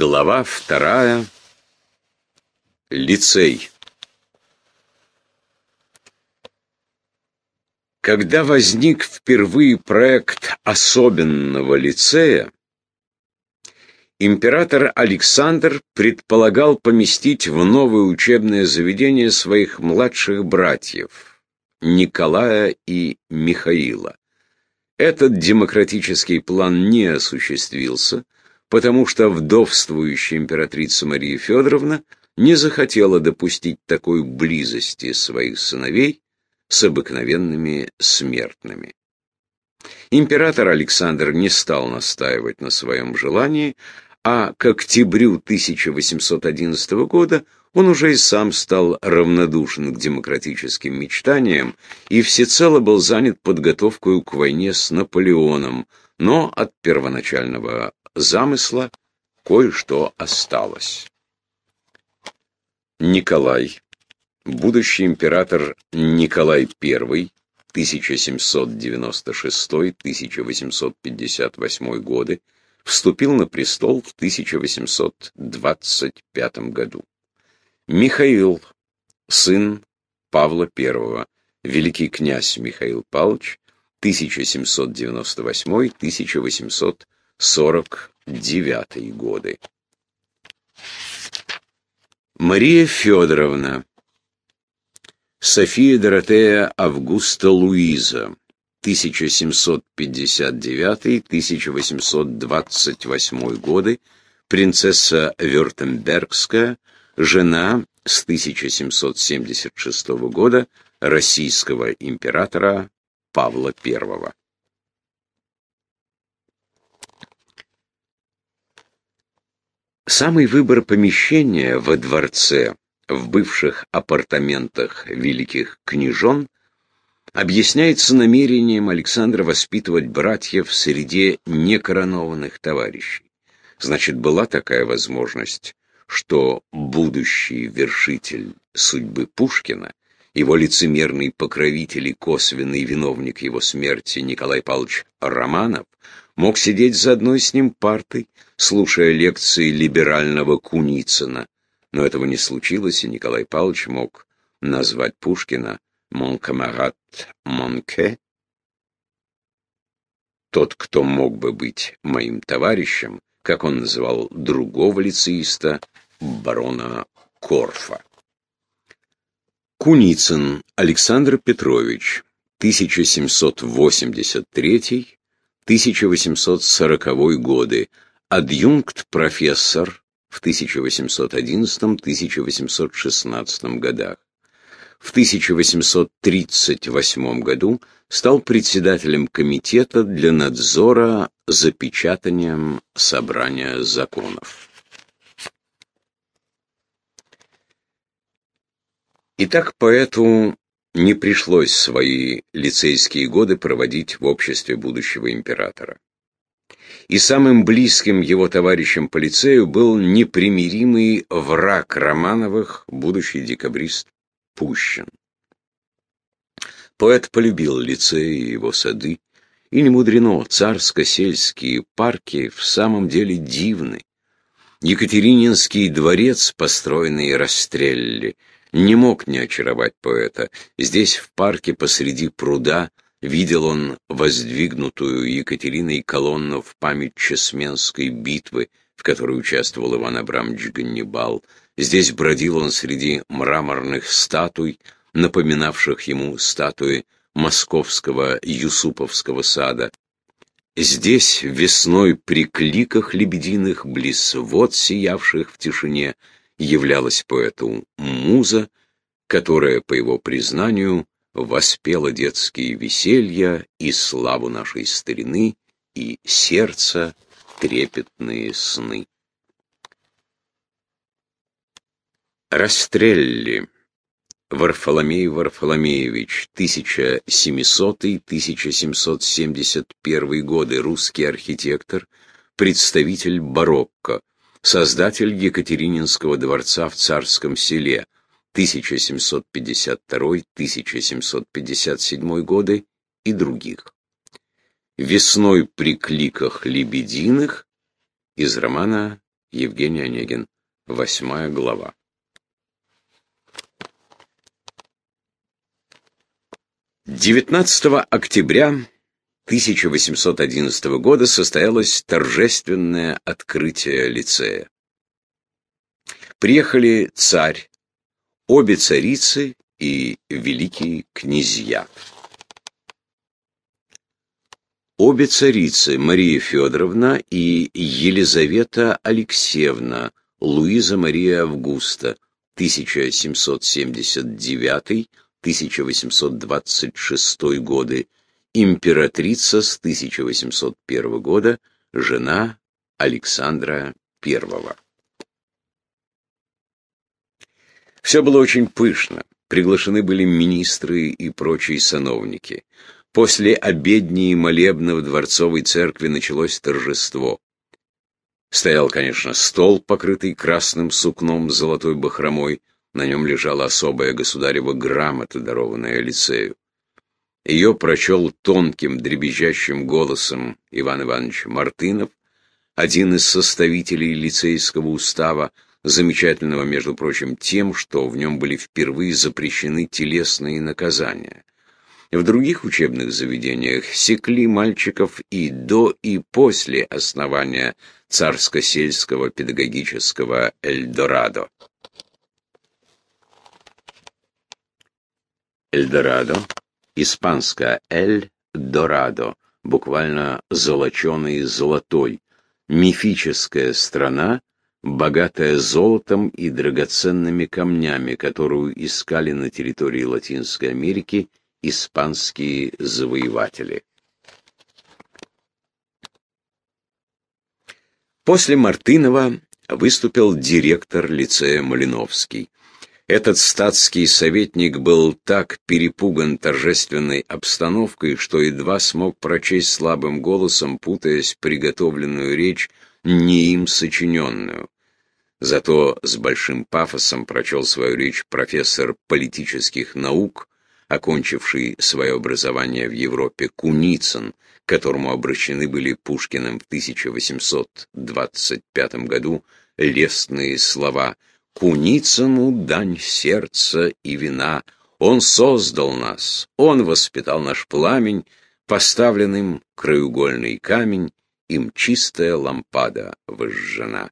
Глава вторая. Лицей. Когда возник впервые проект особенного лицея, император Александр предполагал поместить в новое учебное заведение своих младших братьев Николая и Михаила. Этот демократический план не осуществился – потому что вдовствующая императрица Мария Федоровна не захотела допустить такой близости своих сыновей с обыкновенными смертными. Император Александр не стал настаивать на своем желании, а к октябрю 1811 года он уже и сам стал равнодушен к демократическим мечтаниям и всецело был занят подготовкой к войне с Наполеоном, но от первоначального замысла кое-что осталось. Николай, будущий император Николай I, 1796-1858 годы, вступил на престол в 1825 году. Михаил, сын Павла I, великий князь Михаил Павлович, 1798-1800 49 годы. Мария Федоровна, София Доротея Августа Луиза, 1759-1828 годы, принцесса Вюртембергская, жена с 1776 года российского императора Павла I. Самый выбор помещения во дворце, в бывших апартаментах великих княжон, объясняется намерением Александра воспитывать братьев в среде некоронованных товарищей. Значит, была такая возможность, что будущий вершитель судьбы Пушкина, его лицемерный покровитель и косвенный виновник его смерти Николай Павлович Романов, мог сидеть за одной с ним партой, слушая лекции либерального Куницына. Но этого не случилось, и Николай Павлович мог назвать Пушкина «mon camarade Монке», тот, кто мог бы быть моим товарищем, как он называл другого лицеиста, барона Корфа. Куницын Александр Петрович, 1783-1840 годы, адъюнкт-профессор в 1811-1816 годах. В 1838 году стал председателем комитета для надзора за печатанием собрания законов. Итак, поэту не пришлось свои лицейские годы проводить в обществе будущего императора и самым близким его товарищем по лицею был непримиримый враг Романовых, будущий декабрист Пущин. Поэт полюбил лицей и его сады, и не мудрено, царско-сельские парки в самом деле дивны. Екатерининский дворец, построенный Растрелли, не мог не очаровать поэта. Здесь, в парке посреди пруда, Видел он воздвигнутую Екатериной колонну в память Чесменской битвы, в которой участвовал Иван Абрамович Ганнибал. Здесь бродил он среди мраморных статуй, напоминавших ему статуи московского Юсуповского сада. Здесь весной при кликах лебединых, близ вод сиявших в тишине, являлась поэту муза, которая, по его признанию, воспела детские веселья и славу нашей старины, и сердца трепетные сны. Растрелли Варфоломей Варфоломеевич, 1700-1771 годы, русский архитектор, представитель барокко, создатель Екатерининского дворца в Царском селе, 1752-1757 годы и других. Весной при кликах лебединых из романа Евгений Онегин. Восьмая глава. Девятнадцатого октября 1811 года состоялось торжественное открытие лицея. Приехали царь, обе царицы и великие князья. Обе царицы, Мария Федоровна и Елизавета Алексеевна, Луиза Мария Августа, 1779-1826 годы, императрица с 1801 года, жена Александра I. Все было очень пышно. Приглашены были министры и прочие сановники. После обедни и молебна в Дворцовой церкви началось торжество. Стоял, конечно, стол, покрытый красным сукном с золотой бахромой. На нем лежала особая государева грамота, дарованная лицею. Ее прочел тонким, дребезжащим голосом Иван Иванович Мартынов, один из составителей лицейского устава, замечательного, между прочим, тем, что в нем были впервые запрещены телесные наказания. В других учебных заведениях секли мальчиков и до, и после основания царско-сельского педагогического Эльдорадо. Эльдорадо, испанское Эль-Дорадо, буквально «золоченый золотой», мифическая страна, богатая золотом и драгоценными камнями, которую искали на территории Латинской Америки испанские завоеватели. После Мартынова выступил директор лицея Малиновский. Этот статский советник был так перепуган торжественной обстановкой, что едва смог прочесть слабым голосом, путаясь приготовленную речь, не им сочиненную. Зато с большим пафосом прочел свою речь профессор политических наук, окончивший свое образование в Европе Куницын, к которому обращены были Пушкиным в 1825 году лестные слова «Куницыну дань сердца и вина, он создал нас, он воспитал наш пламень, поставленным краеугольный камень, им чистая лампада возжжена».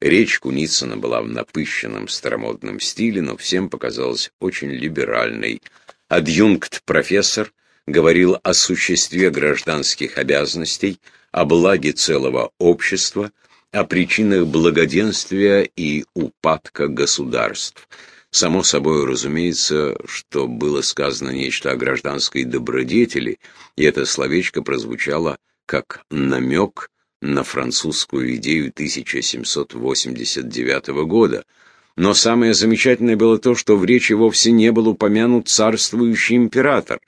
Речь Куницына была в напыщенном старомодном стиле, но всем показалась очень либеральной. Адъюнкт-профессор говорил о существе гражданских обязанностей, о благе целого общества, о причинах благоденствия и упадка государств. Само собой разумеется, что было сказано нечто о гражданской добродетели, и это словечко прозвучало как намек на французскую идею 1789 года. Но самое замечательное было то, что в речи вовсе не был упомянут царствующий император.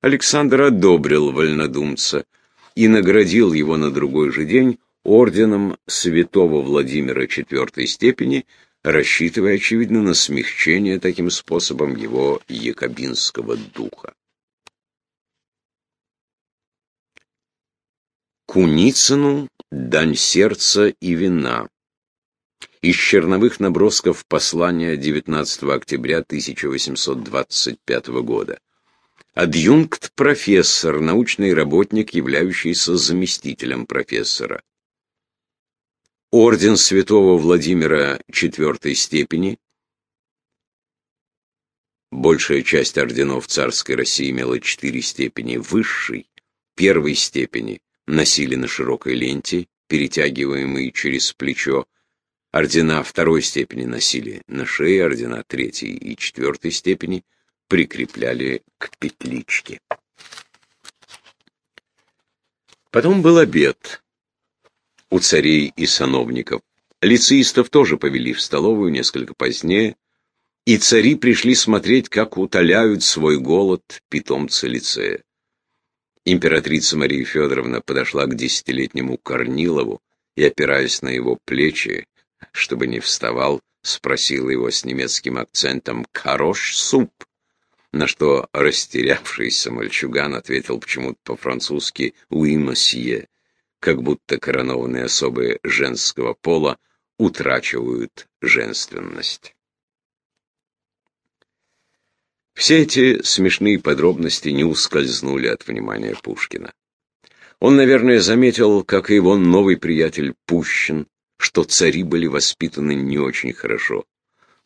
Александр одобрил вольнодумца и наградил его на другой же день орденом святого Владимира IV степени, рассчитывая, очевидно, на смягчение таким способом его якобинского духа. Куницыну дань сердца и вина. Из черновых набросков послания 19 октября 1825 года. Адъюнкт-профессор, научный работник, являющийся заместителем профессора. Орден святого Владимира четвертой степени. Большая часть орденов царской России имела четыре степени. Высшей, первой степени, носили на широкой ленте, перетягиваемые через плечо. Ордена второй степени носили на шее, ордена третьей и четвертой степени прикрепляли к петличке. Потом был обед у царей и сановников. Лицеистов тоже повели в столовую несколько позднее, и цари пришли смотреть, как утоляют свой голод питомцы лицея. Императрица Мария Федоровна подошла к десятилетнему Корнилову и, опираясь на его плечи, чтобы не вставал, спросила его с немецким акцентом «Хорош суп?» На что растерявшийся мальчуган ответил почему-то по-французски «Oui, monsieur», как будто коронованные особы женского пола утрачивают женственность. Все эти смешные подробности не ускользнули от внимания Пушкина. Он, наверное, заметил, как и его новый приятель Пущин, что цари были воспитаны не очень хорошо.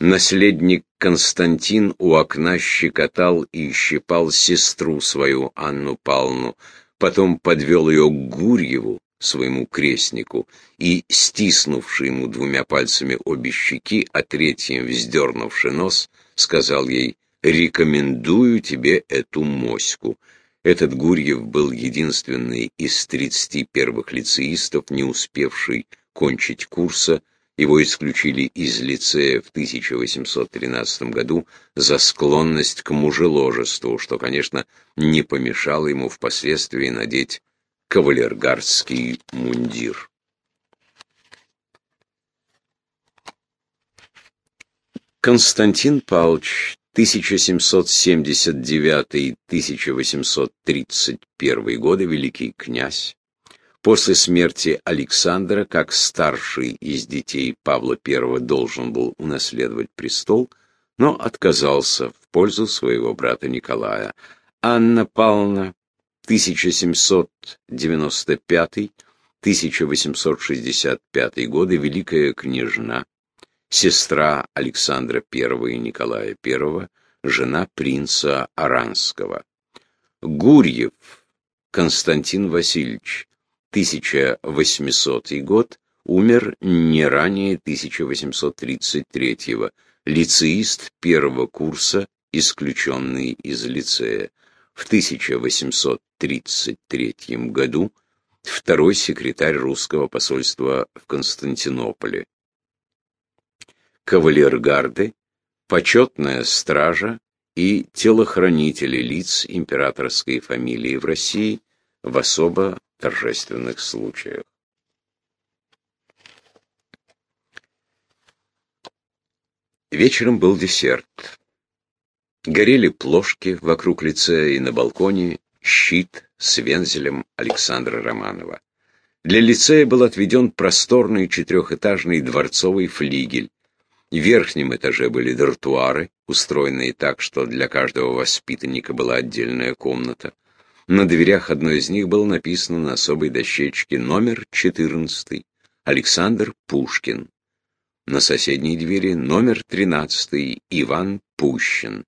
Наследник Константин у окна щекотал и щипал сестру свою, Анну Павловну, потом подвел ее к Гурьеву, своему крестнику, и, стиснувший ему двумя пальцами обе щеки, а третьим вздернувши нос, сказал ей «Рекомендую тебе эту моську». Этот Гурьев был единственный из тридцати первых лицеистов, не успевший кончить курса, его исключили из лицея в 1813 году за склонность к мужеложеству, что, конечно, не помешало ему впоследствии надеть кавалергардский мундир. Константин Павлович 1779-1831 годы, великий князь, После смерти Александра, как старший из детей Павла I должен был унаследовать престол, но отказался в пользу своего брата Николая. Анна Павловна, 1795-1865 годы, великая княжна, сестра Александра I и Николая I, жена принца Аранского. Гурьев Константин Васильевич, 1800 год, умер не ранее 1833-го, лицеист первого курса, исключенный из лицея. В 1833 году второй секретарь русского посольства в Константинополе. Кавалергарды, почетная стража и телохранители лиц императорской фамилии в России в особо торжественных случаях. Вечером был десерт. Горели плошки вокруг лицея и на балконе щит с вензелем Александра Романова. Для лицея был отведен просторный четырехэтажный дворцовый флигель. В верхнем этаже были дартуары, устроенные так, что для каждого воспитанника была отдельная комната. На дверях одной из них было написано на особой дощечке номер 14 Александр Пушкин. На соседней двери номер 13 Иван Пущин.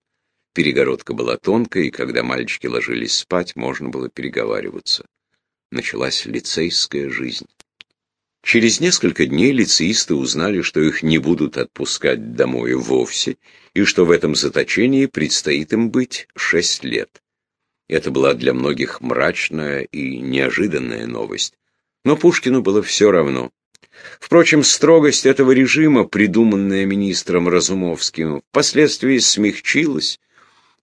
Перегородка была тонкая, и когда мальчики ложились спать, можно было переговариваться. Началась лицейская жизнь. Через несколько дней лицеисты узнали, что их не будут отпускать домой вовсе, и что в этом заточении предстоит им быть шесть лет. Это была для многих мрачная и неожиданная новость. Но Пушкину было все равно. Впрочем, строгость этого режима, придуманная министром Разумовским, впоследствии смягчилась,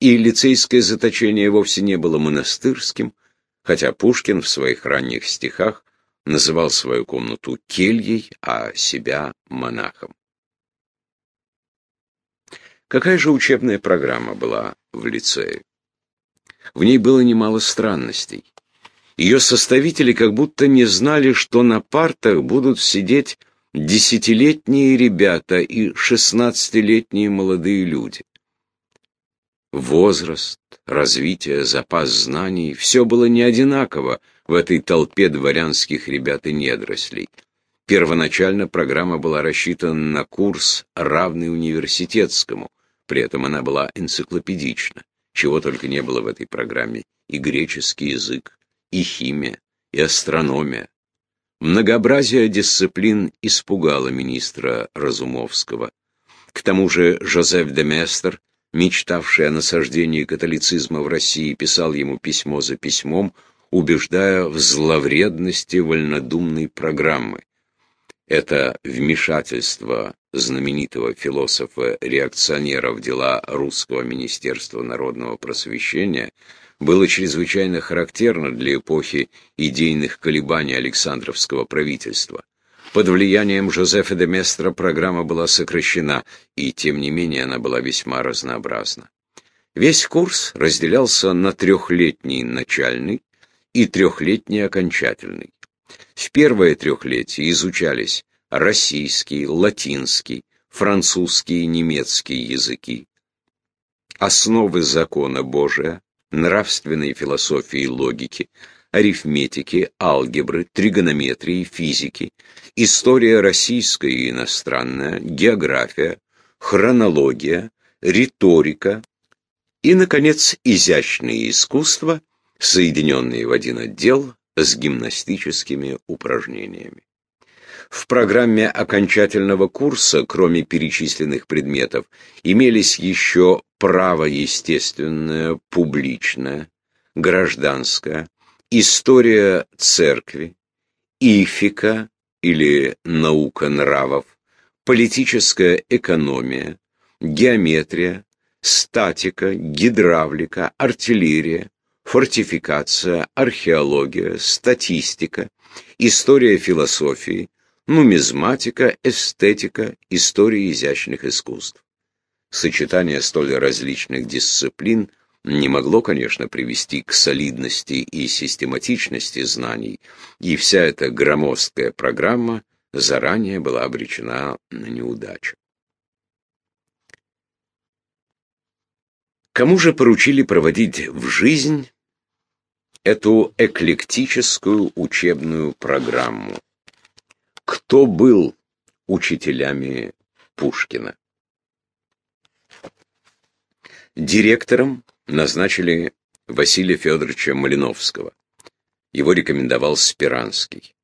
и лицейское заточение вовсе не было монастырским, хотя Пушкин в своих ранних стихах называл свою комнату кельей, а себя монахом. Какая же учебная программа была в лицее? В ней было немало странностей. Ее составители как будто не знали, что на партах будут сидеть десятилетние ребята и шестнадцатилетние молодые люди. Возраст, развитие, запас знаний — все было не одинаково в этой толпе дворянских ребят и недорослей. Первоначально программа была рассчитана на курс, равный университетскому, при этом она была энциклопедична. Чего только не было в этой программе. И греческий язык, и химия, и астрономия. Многообразие дисциплин испугало министра Разумовского. К тому же Жозеф де Местер, мечтавший о насаждении католицизма в России, писал ему письмо за письмом, убеждая в зловредности вольнодумной программы. Это вмешательство знаменитого философа-реакционера в дела Русского Министерства народного просвещения было чрезвычайно характерно для эпохи идейных колебаний Александровского правительства. Под влиянием Жозефа де Местра программа была сокращена, и тем не менее она была весьма разнообразна. Весь курс разделялся на трехлетний начальный и трехлетний окончательный. В первое трехлетие изучались российский, латинский, французский и немецкий языки, основы закона Божия, нравственной философии и логики, арифметики, алгебры, тригонометрии, физики, история российская и иностранная, география, хронология, риторика и, наконец, изящные искусства, соединенные в один отдел с гимнастическими упражнениями. В программе окончательного курса, кроме перечисленных предметов, имелись еще право естественное, публичное, гражданское, история церкви, ифика или наука нравов, политическая экономия, геометрия, статика, гидравлика, артиллерия, фортификация, археология, статистика, история философии, нумизматика, эстетика, история изящных искусств. Сочетание столь различных дисциплин не могло, конечно, привести к солидности и систематичности знаний, и вся эта громоздкая программа заранее была обречена на неудачу. Кому же поручили проводить в жизнь эту эклектическую учебную программу? Кто был учителями Пушкина? Директором назначили Василия Федоровича Малиновского. Его рекомендовал Спиранский.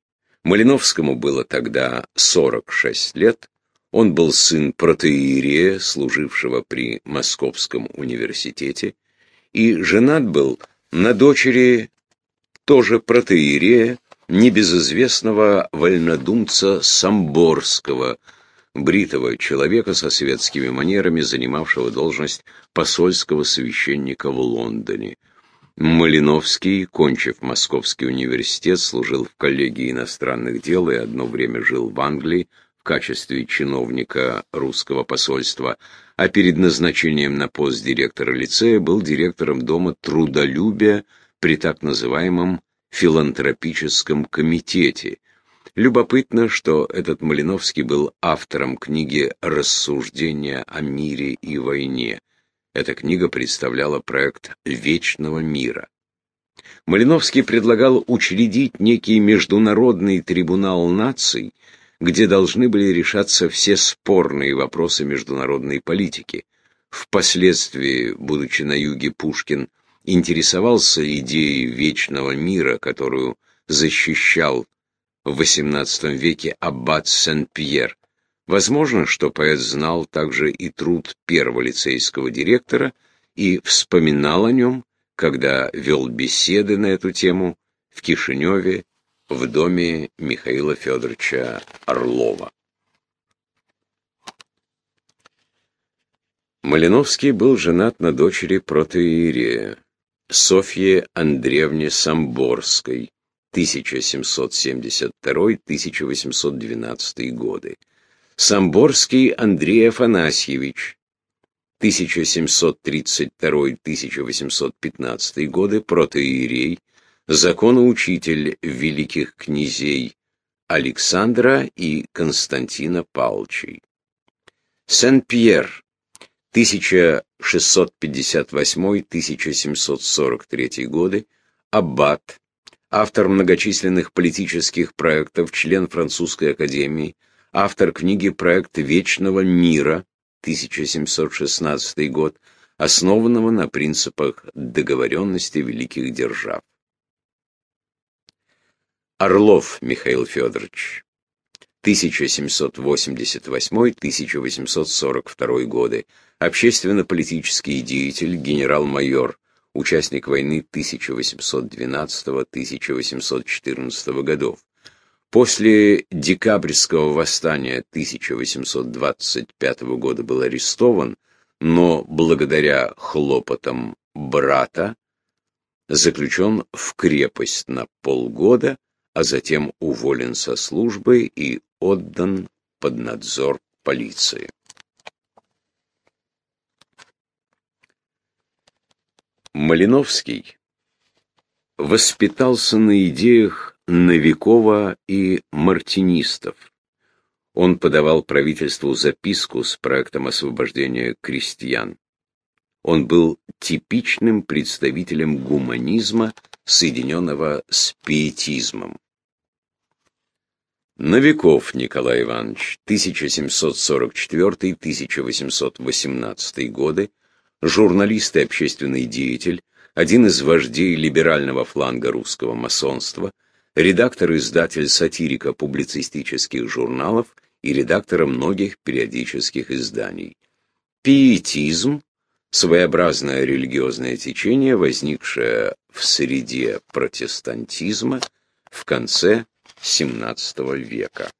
Малиновскому было тогда 46 лет, он был сын протеерея, служившего при Московском университете, и женат был на дочери тоже протеерея, небезызвестного вольнодумца Самборского, бритого человека со светскими манерами, занимавшего должность посольского священника в Лондоне. Малиновский, кончив Московский университет, служил в коллегии иностранных дел и одно время жил в Англии, в качестве чиновника русского посольства, а перед назначением на пост директора лицея был директором Дома трудолюбия при так называемом филантропическом комитете. Любопытно, что этот Малиновский был автором книги «Рассуждения о мире и войне». Эта книга представляла проект вечного мира. Малиновский предлагал учредить некий международный трибунал наций, где должны были решаться все спорные вопросы международной политики. Впоследствии, будучи на юге, Пушкин интересовался идеей вечного мира, которую защищал в XVIII веке аббат Сен-Пьер. Возможно, что поэт знал также и труд первого лицейского директора и вспоминал о нем, когда вел беседы на эту тему в Кишиневе в доме Михаила Федоровича Орлова. Малиновский был женат на дочери протоиерея Софье Андреевне Самборской, 1772-1812 годы. Самборский Андрей Афанасьевич, 1732-1815 годы, протоиерей, законоучитель великих князей Александра и Константина Палчей. Сен-Пьер, 1658-1743 годы, аббат, автор многочисленных политических проектов, член французской академии, автор книги «Проект вечного мира», 1716 год, основанного на принципах договоренности великих держав. Орлов Михаил Федорович, 1788-1842 годы, общественно-политический деятель, генерал-майор, участник войны 1812-1814 годов. После декабрьского восстания 1825 года был арестован, но благодаря хлопотам брата заключен в крепость на полгода, а затем уволен со службы и отдан под надзор полиции. Малиновский воспитался на идеях Новикова и мартинистов. он подавал правительству записку с проектом освобождения крестьян. Он был типичным представителем гуманизма, соединенного с пиетизмом. Новиков Николай Иванович, 1744-1818 годы, журналист и общественный деятель, один из вождей либерального фланга русского масонства, редактор-издатель сатирико-публицистических журналов и редактора многих периодических изданий. Пиетизм – своеобразное религиозное течение, возникшее в среде протестантизма в конце XVII века.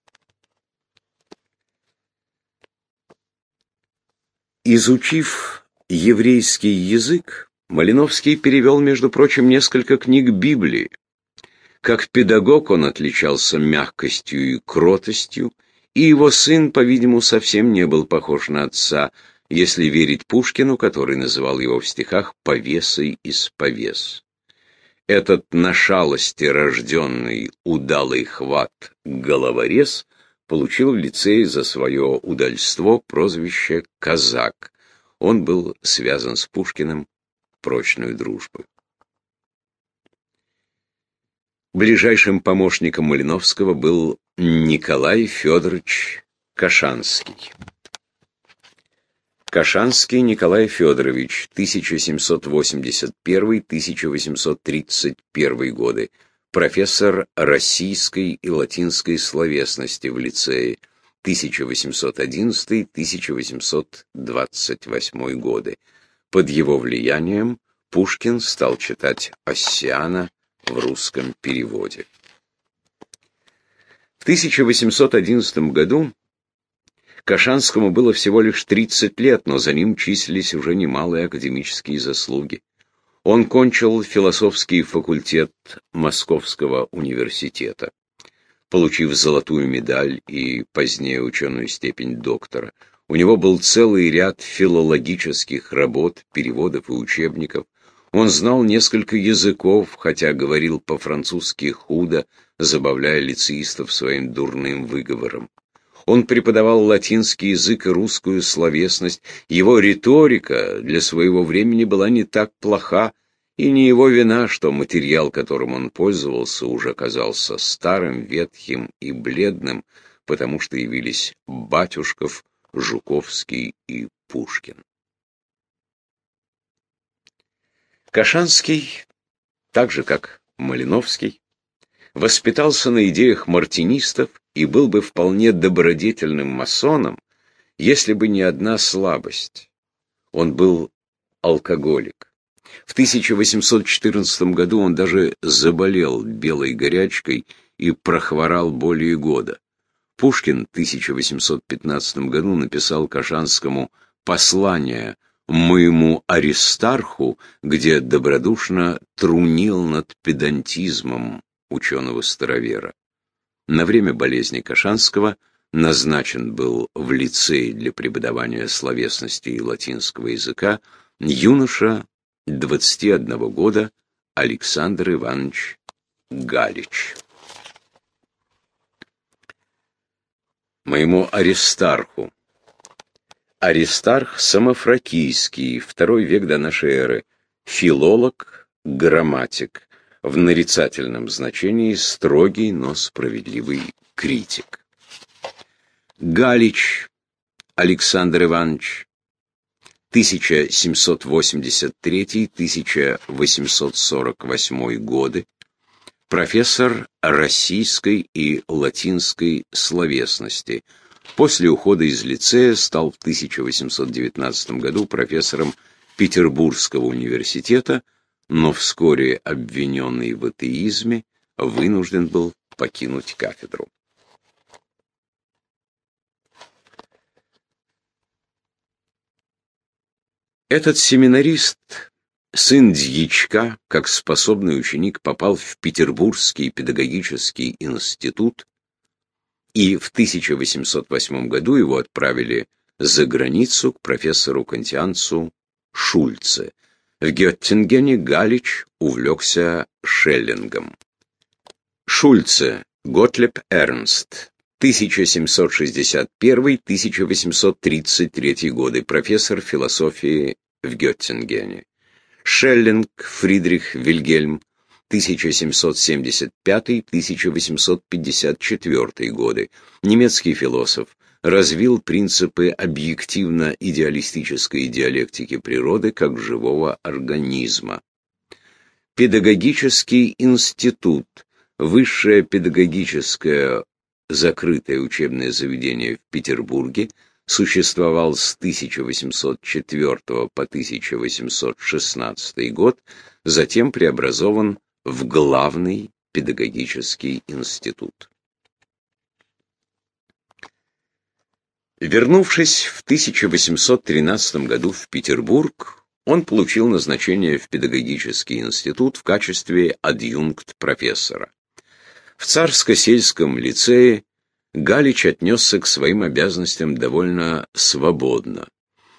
Изучив еврейский язык, Малиновский перевел, между прочим, несколько книг Библии. Как педагог он отличался мягкостью и кротостью, и его сын, по-видимому, совсем не был похож на отца, если верить Пушкину, который называл его в стихах «повесой из повес». Этот на шалости рожденный удалый хват головорез получил в лицее за свое удальство прозвище «казак». Он был связан с Пушкиным прочной дружбой. Ближайшим помощником Малиновского был Николай Федорович Кашанский. Кашанский Николай Федорович, 1781-1831 годы, профессор российской и латинской словесности в лицее, 1811-1828 годы. Под его влиянием Пушкин стал читать Оссиана, в русском переводе. В 1811 году Кашанскому было всего лишь 30 лет, но за ним числились уже немалые академические заслуги. Он кончил философский факультет Московского университета, получив золотую медаль и позднее ученую степень доктора. У него был целый ряд филологических работ, переводов и учебников – он знал несколько языков, хотя говорил по-французски худо, забавляя лицеистов своим дурным выговором. Он преподавал латинский язык и русскую словесность. Его риторика для своего времени была не так плоха, и не его вина, что материал, которым он пользовался, уже казался старым, ветхим и бледным, потому что явились Батюшков, Жуковский и Пушкин. Кашанский, так же как Малиновский, воспитался на идеях мартинистов и был бы вполне добродетельным масоном, если бы не одна слабость. Он был алкоголик. В 1814 году он даже заболел белой горячкой и прохворал более года. Пушкин в 1815 году написал Кашанскому послание моему Аристарху, где добродушно трунил над педантизмом ученого-старовера. На время болезни Кашанского назначен был в лицей для преподавания словесности и латинского языка юноша 21 года Александр Иванович Галич. Моему Аристарху Аристарх Самофракийский, второй век до нашей эры, филолог, грамматик, в нарицательном значении строгий, но справедливый критик. Галич Александр Иванович, 1783-1848 годы, профессор российской и латинской словесности – После ухода из лицея стал в 1819 году профессором Петербургского университета, но вскоре обвиненный в атеизме вынужден был покинуть кафедру. Этот семинарист, сын дьячка, как способный ученик, попал в Петербургский педагогический институт, и в 1808 году его отправили за границу к профессору-кантианцу Шульце. В Геттингене Галич увлекся Шеллингом. Шульце, Готлеб Эрнст, 1761-1833 годы, профессор философии в Геттингене. Шеллинг Фридрих Вильгельм, 1775-1854 годы, немецкий философ, развил принципы объективно-идеалистической диалектики природы как живого организма. Педагогический институт, высшее педагогическое закрытое учебное заведение в Петербурге, существовал с 1804 по 1816 год, затем преобразован в главный педагогический институт. Вернувшись в 1813 году в Петербург, он получил назначение в педагогический институт в качестве адъюнкт-профессора. В царско-сельском лицее Галич отнесся к своим обязанностям довольно свободно.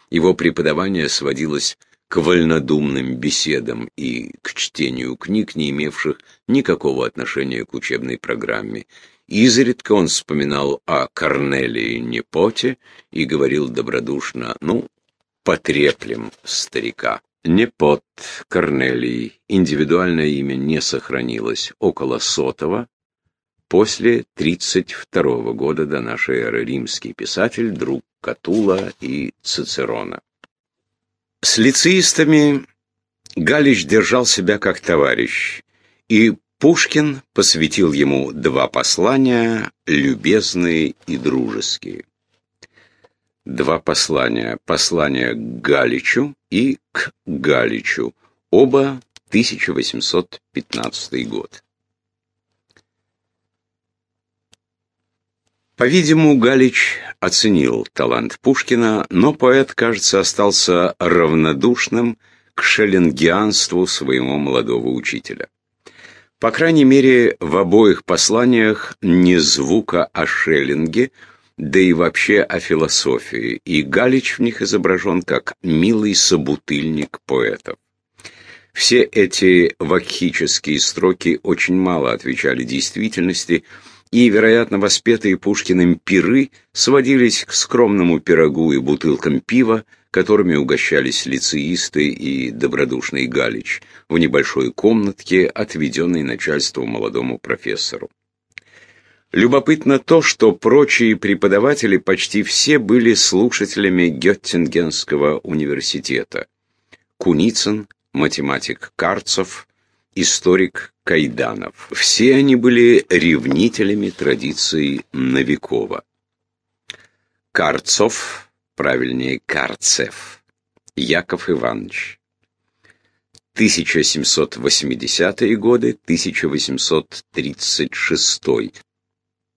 Его преподавание сводилось к вольнодумным беседам и к чтению книг, не имевших никакого отношения к учебной программе, Изредка он вспоминал о Корнелии Непоте и говорил добродушно, ну, потреплем старика. Непот Корнелий, индивидуальное имя не сохранилось, около сотого, после 32 года до нашей эры римский писатель, друг Катула и Цицерона. С лицеистами Галич держал себя как товарищ, и Пушкин посвятил ему два послания, любезные и дружеские. Два послания. Послание к Галичу и к Галичу. Оба 1815 год. По-видимому, Галич оценил талант Пушкина, но поэт, кажется, остался равнодушным к шеллингианству своего молодого учителя. По крайней мере, в обоих посланиях не звука о Шеллинге, да и вообще о философии, и Галич в них изображен как милый собутыльник поэтов. Все эти вакхические строки очень мало отвечали действительности, и, вероятно, воспетые Пушкиным пиры сводились к скромному пирогу и бутылкам пива, которыми угощались лицеисты и добродушный Галич в небольшой комнатке, отведенной начальству молодому профессору. Любопытно то, что прочие преподаватели почти все были слушателями Геттингенского университета. Куницын, математик Карцев, историк Кайданов. Все они были ревнителями традиции Новикова. Карцов, правильнее Карцев, Яков Иванович. 1780-е годы, 1836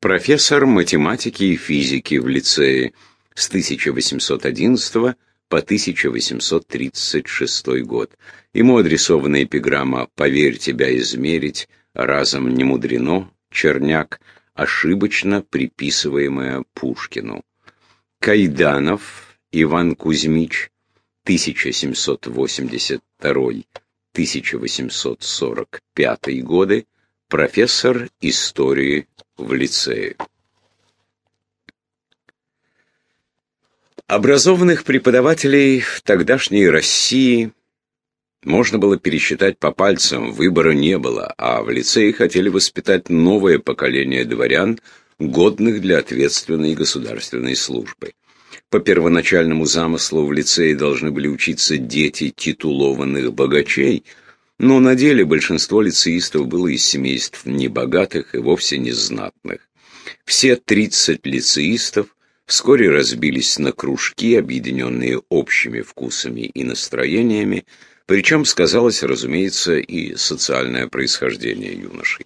Профессор математики и физики в лицее с 1811 по 1836 год. Ему адресована эпиграмма «Поверь тебя измерить, разом не мудрено, черняк», ошибочно приписываемая Пушкину. Кайданов Иван Кузьмич, 1782-1845 годы, профессор истории в лицее. Образованных преподавателей в тогдашней России можно было пересчитать по пальцам, выбора не было, а в лицее хотели воспитать новое поколение дворян, годных для ответственной государственной службы. По первоначальному замыслу в лицее должны были учиться дети титулованных богачей, но на деле большинство лицеистов было из семейств небогатых и вовсе не знатных. Все 30 лицеистов вскоре разбились на кружки, объединенные общими вкусами и настроениями, причем сказалось, разумеется, и социальное происхождение юношей.